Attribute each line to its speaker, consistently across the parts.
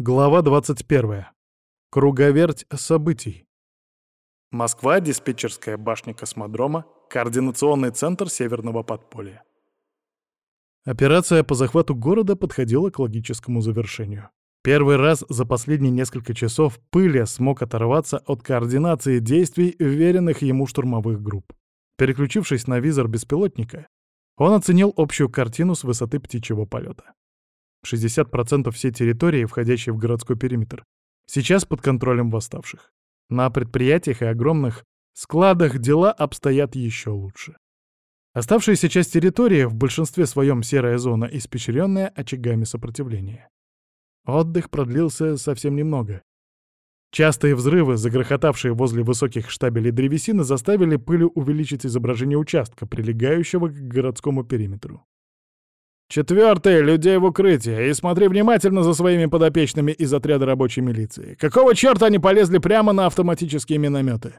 Speaker 1: Глава 21. Круговерть событий. Москва, диспетчерская башня космодрома, координационный центр Северного подполья. Операция по захвату города подходила к логическому завершению. Первый раз за последние несколько часов Пыля смог оторваться от координации действий веренных ему штурмовых групп. Переключившись на визор беспилотника, он оценил общую картину с высоты птичьего полета. 60% всей территории, входящей в городской периметр, сейчас под контролем восставших. На предприятиях и огромных складах дела обстоят еще лучше. Оставшаяся часть территории в большинстве своем серая зона, испещренная очагами сопротивления. Отдых продлился совсем немного. Частые взрывы, загрохотавшие возле высоких штабелей древесины, заставили пылью увеличить изображение участка, прилегающего к городскому периметру. Четвертое, людей в укрытие, и смотри внимательно за своими подопечными из отряда рабочей милиции. Какого черта они полезли прямо на автоматические минометы?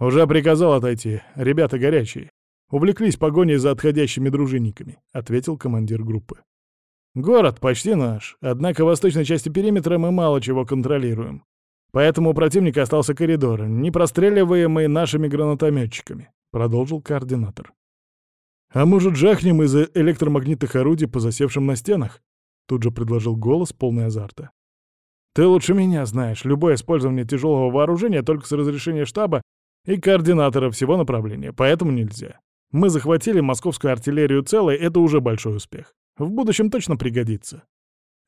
Speaker 1: Уже приказал отойти. Ребята горячие. Увлеклись погоней за отходящими дружинниками, ответил командир группы. Город почти наш, однако в восточной части периметра мы мало чего контролируем. Поэтому у противника остался коридор, не простреливаемый нашими гранатометчиками, продолжил координатор. «А может, жахнем из электромагнитных орудий по засевшим на стенах?» Тут же предложил голос, полный азарта. «Ты лучше меня знаешь, любое использование тяжелого вооружения только с разрешения штаба и координатора всего направления, поэтому нельзя. Мы захватили московскую артиллерию целой, это уже большой успех. В будущем точно пригодится».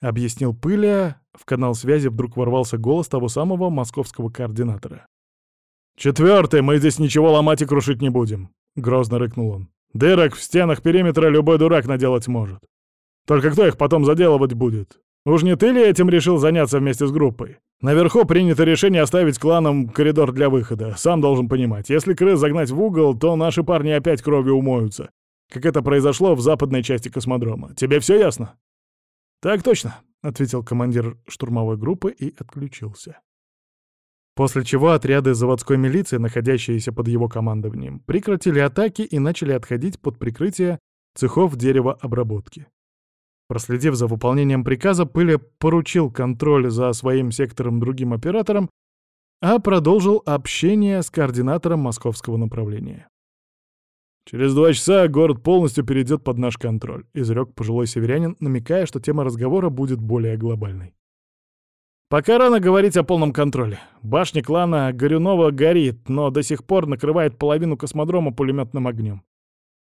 Speaker 1: Объяснил Пыля, в канал связи вдруг ворвался голос того самого московского координатора. «Четвертый, мы здесь ничего ломать и крушить не будем», — грозно рыкнул он. Дырок в стенах периметра любой дурак наделать может. Только кто их потом заделывать будет? Уж не ты ли этим решил заняться вместе с группой? Наверху принято решение оставить кланам коридор для выхода. Сам должен понимать, если крыс загнать в угол, то наши парни опять кровью умоются. Как это произошло в западной части космодрома. Тебе все ясно? Так точно, — ответил командир штурмовой группы и отключился. После чего отряды заводской милиции, находящиеся под его командованием, прекратили атаки и начали отходить под прикрытие цехов деревообработки. Проследив за выполнением приказа, Пыля поручил контроль за своим сектором другим операторам, а продолжил общение с координатором московского направления. «Через два часа город полностью перейдет под наш контроль», — изрек пожилой северянин, намекая, что тема разговора будет более глобальной. Пока рано говорить о полном контроле. Башня клана Горюнова горит, но до сих пор накрывает половину космодрома пулеметным огнем.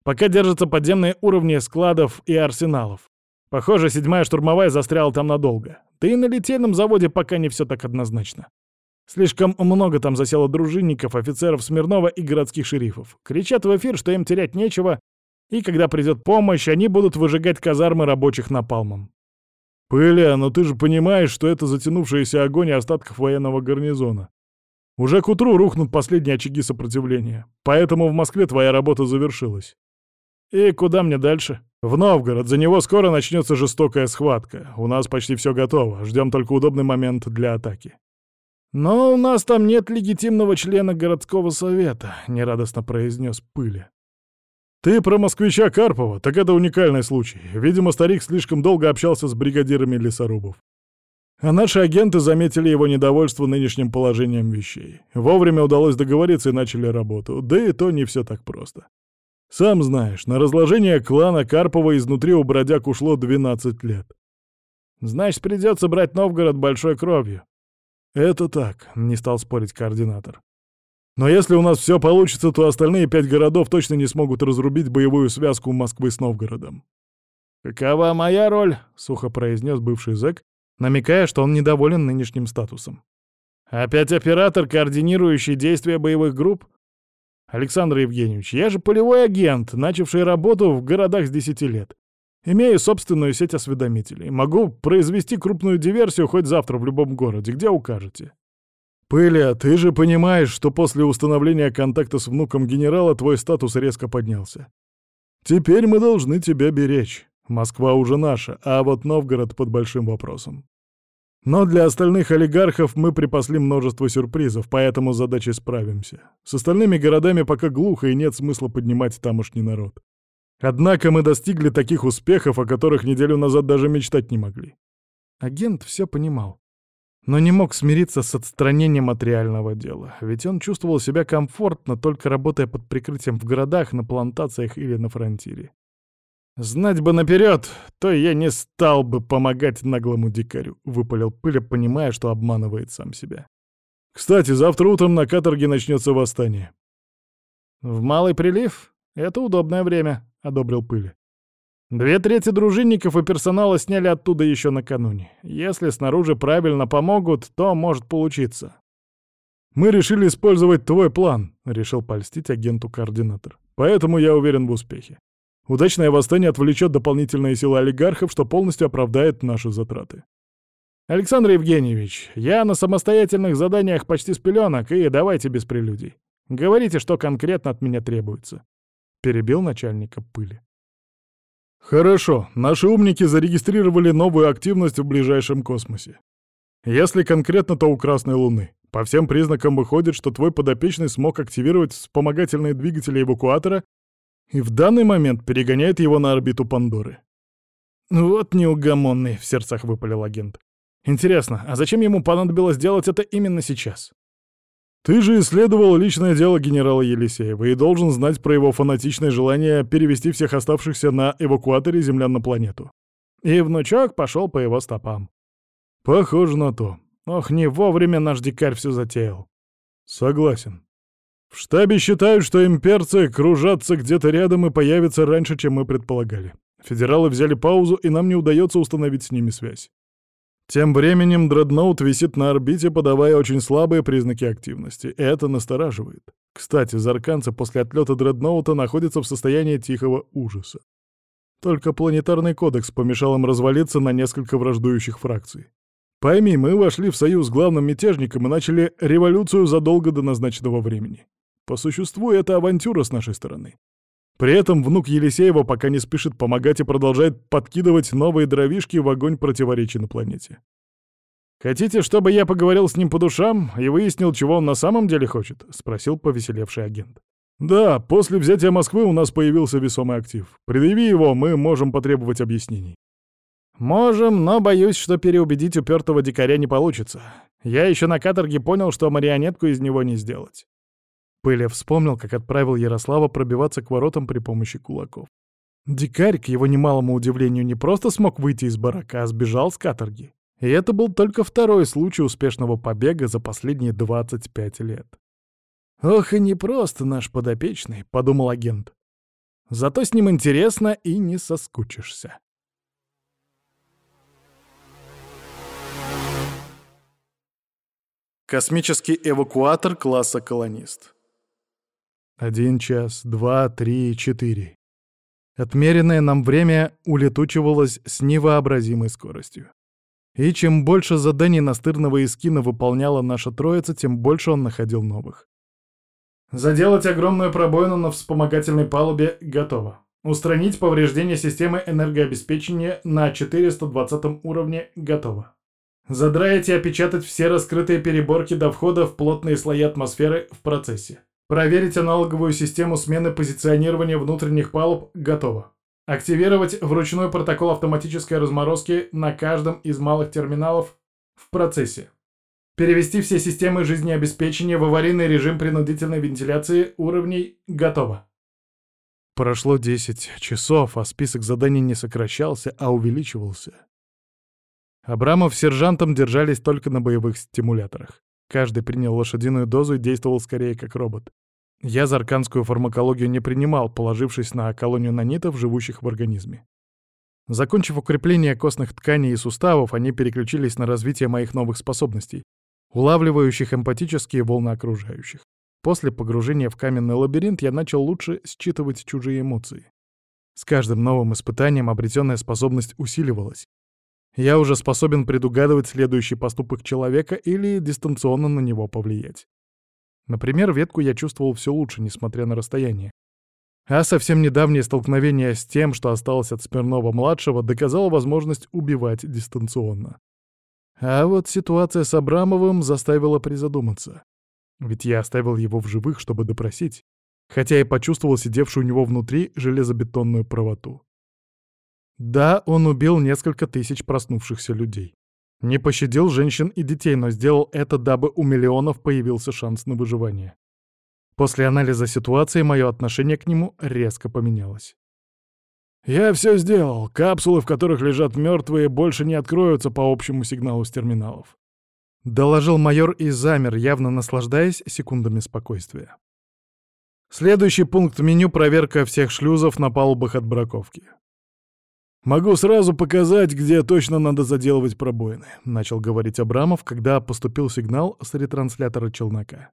Speaker 1: Пока держатся подземные уровни складов и арсеналов. Похоже, седьмая штурмовая застряла там надолго. Да и на литейном заводе пока не все так однозначно. Слишком много там засело дружинников, офицеров Смирнова и городских шерифов. Кричат в эфир, что им терять нечего, и когда придет помощь, они будут выжигать казармы рабочих напалмом. «Пыля, но ты же понимаешь, что это затянувшаяся огонь остатков военного гарнизона. Уже к утру рухнут последние очаги сопротивления, поэтому в Москве твоя работа завершилась. И куда мне дальше? В Новгород, за него скоро начнется жестокая схватка. У нас почти все готово, ждем только удобный момент для атаки. «Но у нас там нет легитимного члена городского совета», — нерадостно произнес Пыля. «Ты про москвича Карпова? Так это уникальный случай. Видимо, старик слишком долго общался с бригадирами лесорубов. А наши агенты заметили его недовольство нынешним положением вещей. Вовремя удалось договориться и начали работу. Да и то не все так просто. Сам знаешь, на разложение клана Карпова изнутри у бродяг ушло 12 лет. Значит, придется брать Новгород большой кровью. Это так, не стал спорить координатор. Но если у нас все получится, то остальные пять городов точно не смогут разрубить боевую связку Москвы с Новгородом. «Какова моя роль?» — сухо произнес бывший зэк, намекая, что он недоволен нынешним статусом. «Опять оператор, координирующий действия боевых групп?» «Александр Евгеньевич, я же полевой агент, начавший работу в городах с десяти лет. Имею собственную сеть осведомителей. Могу произвести крупную диверсию хоть завтра в любом городе, где укажете. «Пыля, ты же понимаешь, что после установления контакта с внуком генерала твой статус резко поднялся. Теперь мы должны тебя беречь. Москва уже наша, а вот Новгород под большим вопросом. Но для остальных олигархов мы припасли множество сюрпризов, поэтому с задачей справимся. С остальными городами пока глухо и нет смысла поднимать тамошний народ. Однако мы достигли таких успехов, о которых неделю назад даже мечтать не могли. Агент все понимал. Но не мог смириться с отстранением от реального дела, ведь он чувствовал себя комфортно, только работая под прикрытием в городах, на плантациях или на фронтире. «Знать бы наперед, то я не стал бы помогать наглому дикарю», — выпалил Пыля, понимая, что обманывает сам себя. «Кстати, завтра утром на каторге начнется восстание». «В Малый прилив? Это удобное время», — одобрил Пыли. «Две трети дружинников и персонала сняли оттуда еще накануне. Если снаружи правильно помогут, то может получиться». «Мы решили использовать твой план», — решил польстить агенту-координатор. «Поэтому я уверен в успехе. Удачное восстание отвлечет дополнительные силы олигархов, что полностью оправдает наши затраты. «Александр Евгеньевич, я на самостоятельных заданиях почти с пеленок, и давайте без прелюдий. Говорите, что конкретно от меня требуется», — перебил начальника пыли. «Хорошо, наши умники зарегистрировали новую активность в ближайшем космосе. Если конкретно, то у Красной Луны. По всем признакам выходит, что твой подопечный смог активировать вспомогательные двигатели эвакуатора и в данный момент перегоняет его на орбиту Пандоры. «Вот неугомонный», — в сердцах выпалил агент. «Интересно, а зачем ему понадобилось делать это именно сейчас?» «Ты же исследовал личное дело генерала Елисеева и должен знать про его фанатичное желание перевести всех оставшихся на эвакуаторе землян на планету». И внучок пошел по его стопам. «Похоже на то. Ох, не вовремя наш дикарь все затеял». «Согласен. В штабе считают, что имперцы кружатся где-то рядом и появятся раньше, чем мы предполагали. Федералы взяли паузу, и нам не удается установить с ними связь. Тем временем дредноут висит на орбите, подавая очень слабые признаки активности. Это настораживает. Кстати, зарканцы после отлета дредноута находятся в состоянии тихого ужаса. Только планетарный кодекс помешал им развалиться на несколько враждующих фракций. Пойми, мы вошли в союз с главным мятежником и начали революцию задолго до назначенного времени. По существу, это авантюра с нашей стороны. При этом внук Елисеева пока не спешит помогать и продолжает подкидывать новые дровишки в огонь противоречий на планете. «Хотите, чтобы я поговорил с ним по душам и выяснил, чего он на самом деле хочет?» — спросил повеселевший агент. «Да, после взятия Москвы у нас появился весомый актив. Предъяви его, мы можем потребовать объяснений». «Можем, но боюсь, что переубедить упертого дикаря не получится. Я еще на каторге понял, что марионетку из него не сделать. Пыля вспомнил, как отправил Ярослава пробиваться к воротам при помощи кулаков. Дикарь, к его немалому удивлению, не просто смог выйти из барака, а сбежал с каторги. И это был только второй случай успешного побега за последние 25 лет. «Ох, и непросто наш подопечный», — подумал агент. «Зато с ним интересно и не соскучишься». Космический эвакуатор класса «Колонист». Один час, два, три, четыре. Отмеренное нам время улетучивалось с невообразимой скоростью. И чем больше заданий настырного Искина выполняла наша троица, тем больше он находил новых. Заделать огромную пробоину на вспомогательной палубе готово. Устранить повреждения системы энергообеспечения на 420 уровне готово. Задраить и опечатать все раскрытые переборки до входа в плотные слои атмосферы в процессе. Проверить аналоговую систему смены позиционирования внутренних палуб готово. Активировать вручную протокол автоматической разморозки на каждом из малых терминалов в процессе. Перевести все системы жизнеобеспечения в аварийный режим принудительной вентиляции уровней готово. Прошло 10 часов, а список заданий не сокращался, а увеличивался. Абрамов с сержантом держались только на боевых стимуляторах. Каждый принял лошадиную дозу и действовал скорее как робот. Я зарканскую фармакологию не принимал, положившись на колонию нанитов, живущих в организме. Закончив укрепление костных тканей и суставов, они переключились на развитие моих новых способностей, улавливающих эмпатические волны окружающих. После погружения в каменный лабиринт я начал лучше считывать чужие эмоции. С каждым новым испытанием обретенная способность усиливалась, я уже способен предугадывать следующий поступок человека или дистанционно на него повлиять. Например, ветку я чувствовал все лучше, несмотря на расстояние. А совсем недавнее столкновение с тем, что осталось от Смирнова-младшего, доказало возможность убивать дистанционно. А вот ситуация с Абрамовым заставила призадуматься. Ведь я оставил его в живых, чтобы допросить, хотя и почувствовал сидевшую у него внутри железобетонную правоту. Да, он убил несколько тысяч проснувшихся людей. Не пощадил женщин и детей, но сделал это, дабы у миллионов появился шанс на выживание. После анализа ситуации мое отношение к нему резко поменялось. «Я все сделал. Капсулы, в которых лежат мертвые, больше не откроются по общему сигналу с терминалов», — доложил майор и замер, явно наслаждаясь секундами спокойствия. Следующий пункт меню — проверка всех шлюзов на палубах отбраковки. «Могу сразу показать, где точно надо заделывать пробоины», — начал говорить Абрамов, когда поступил сигнал с ретранслятора челнока.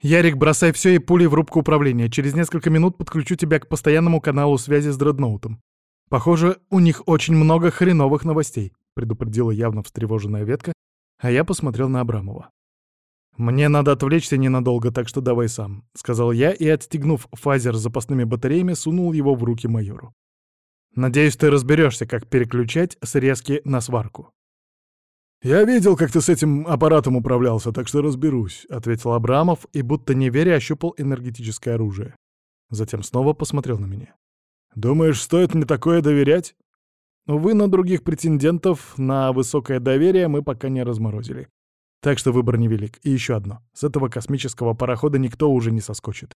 Speaker 1: «Ярик, бросай все и пули в рубку управления. Через несколько минут подключу тебя к постоянному каналу связи с дредноутом. Похоже, у них очень много хреновых новостей», — предупредила явно встревоженная ветка, а я посмотрел на Абрамова. «Мне надо отвлечься ненадолго, так что давай сам», — сказал я и, отстегнув фазер с запасными батареями, сунул его в руки майору. «Надеюсь, ты разберешься, как переключать срезки на сварку». «Я видел, как ты с этим аппаратом управлялся, так что разберусь», — ответил Абрамов и, будто не веря, ощупал энергетическое оружие. Затем снова посмотрел на меня. «Думаешь, стоит мне такое доверять?» Увы, на других претендентов на высокое доверие мы пока не разморозили. Так что выбор невелик. И еще одно. С этого космического парохода никто уже не соскочит.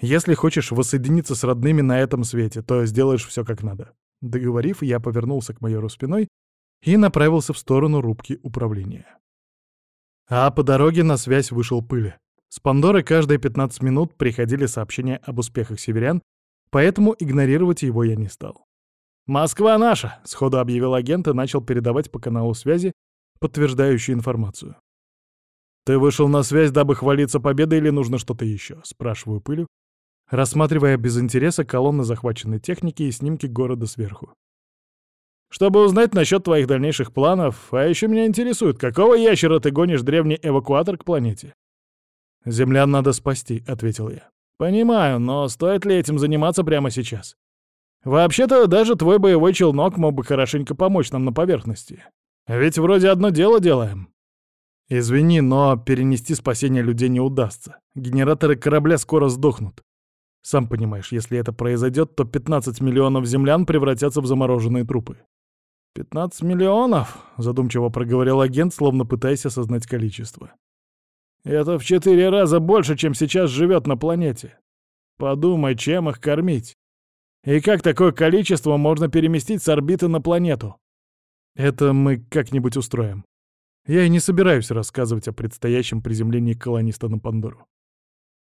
Speaker 1: Если хочешь воссоединиться с родными на этом свете, то сделаешь все как надо. Договорив, я повернулся к майору спиной и направился в сторону рубки управления. А по дороге на связь вышел пыль. С Пандоры каждые 15 минут приходили сообщения об успехах северян, поэтому игнорировать его я не стал. «Москва наша!» — сходу объявил агент и начал передавать по каналу связи подтверждающую информацию. «Ты вышел на связь, дабы хвалиться победой или нужно что-то еще?» — спрашиваю пылю, рассматривая без интереса колонны захваченной техники и снимки города сверху. Чтобы узнать насчет твоих дальнейших планов, а еще меня интересует, какого ящера ты гонишь древний эвакуатор к планете?» «Землян надо спасти», — ответил я. «Понимаю, но стоит ли этим заниматься прямо сейчас? Вообще-то даже твой боевой челнок мог бы хорошенько помочь нам на поверхности. Ведь вроде одно дело делаем». «Извини, но перенести спасение людей не удастся. Генераторы корабля скоро сдохнут. Сам понимаешь, если это произойдет, то 15 миллионов землян превратятся в замороженные трупы. «Пятнадцать миллионов?» — задумчиво проговорил агент, словно пытаясь осознать количество. «Это в четыре раза больше, чем сейчас живет на планете. Подумай, чем их кормить. И как такое количество можно переместить с орбиты на планету?» «Это мы как-нибудь устроим. Я и не собираюсь рассказывать о предстоящем приземлении колониста на Пандору.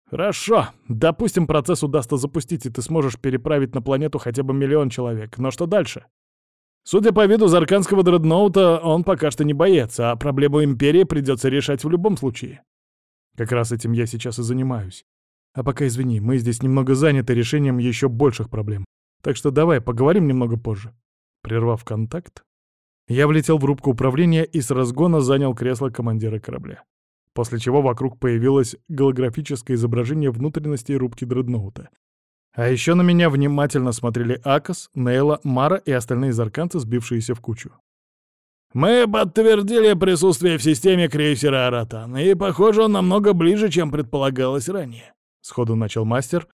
Speaker 1: «Хорошо. Допустим, процесс удастся запустить, и ты сможешь переправить на планету хотя бы миллион человек. Но что дальше?» Судя по виду зарканского дредноута, он пока что не боец, а проблему Империи придется решать в любом случае. Как раз этим я сейчас и занимаюсь. А пока извини, мы здесь немного заняты решением еще больших проблем. Так что давай поговорим немного позже. Прервав контакт, я влетел в рубку управления и с разгона занял кресло командира корабля. После чего вокруг появилось голографическое изображение внутренностей рубки дредноута, а еще на меня внимательно смотрели Акас, Нейла, Мара и остальные зарканцы, сбившиеся в кучу. «Мы подтвердили присутствие в системе крейсера «Аратан», и, похоже, он намного ближе, чем предполагалось ранее», — сходу начал мастер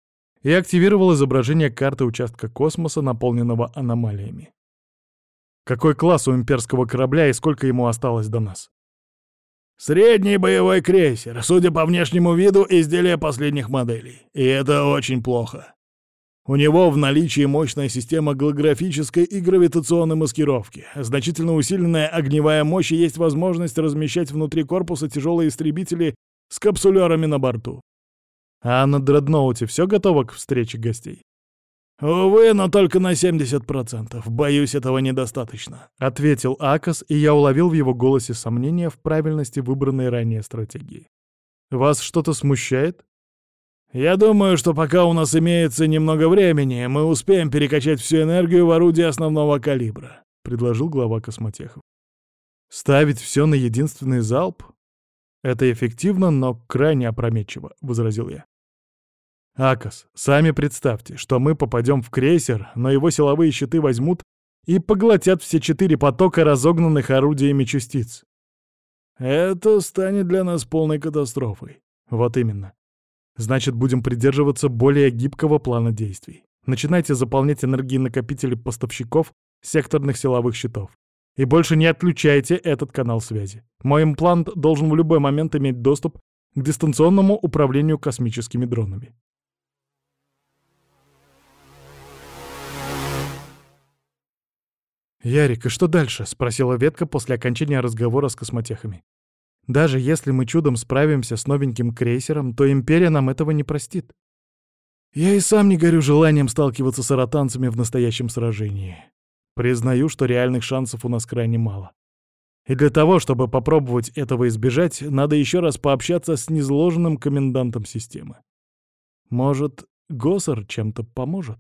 Speaker 1: и активировал изображение карты участка космоса, наполненного аномалиями. «Какой класс у имперского корабля и сколько ему осталось до нас?» «Средний боевой крейсер, судя по внешнему виду, изделие последних моделей. И это очень плохо. У него в наличии мощная система голографической и гравитационной маскировки, значительно усиленная огневая мощь и есть возможность размещать внутри корпуса тяжелые истребители с капсулерами на борту. А на дредноуте все готово к встрече гостей? «Увы, но только на 70%. Боюсь, этого недостаточно», — ответил Акас, и я уловил в его голосе сомнения в правильности выбранной ранее стратегии. «Вас что-то смущает?» Я думаю, что пока у нас имеется немного времени, мы успеем перекачать всю энергию в орудие основного калибра», — предложил глава космотехов. «Ставить все на единственный залп? Это эффективно, но крайне опрометчиво», — возразил я. «Акас, сами представьте, что мы попадем в крейсер, но его силовые щиты возьмут и поглотят все четыре потока разогнанных орудиями частиц. Это станет для нас полной катастрофой. Вот именно. Значит, будем придерживаться более гибкого плана действий. Начинайте заполнять энергии накопители поставщиков секторных силовых щитов. И больше не отключайте этот канал связи. Мой имплант должен в любой момент иметь доступ к дистанционному управлению космическими дронами. «Ярик, и что дальше?» — спросила ветка после окончания разговора с космотехами. «Даже если мы чудом справимся с новеньким крейсером, то Империя нам этого не простит. Я и сам не горю желанием сталкиваться с аратанцами в настоящем сражении. Признаю, что реальных шансов у нас крайне мало. И для того, чтобы попробовать этого избежать, надо еще раз пообщаться с незложенным комендантом системы. Может, Госар чем-то поможет?»